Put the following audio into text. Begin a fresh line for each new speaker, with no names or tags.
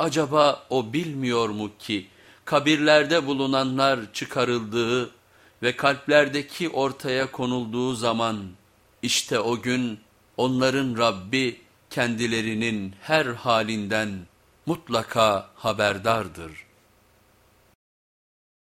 Acaba o bilmiyor mu ki kabirlerde bulunanlar çıkarıldığı ve kalplerdeki ortaya konulduğu zaman işte o gün onların Rabbi kendilerinin her halinden mutlaka haberdardır.''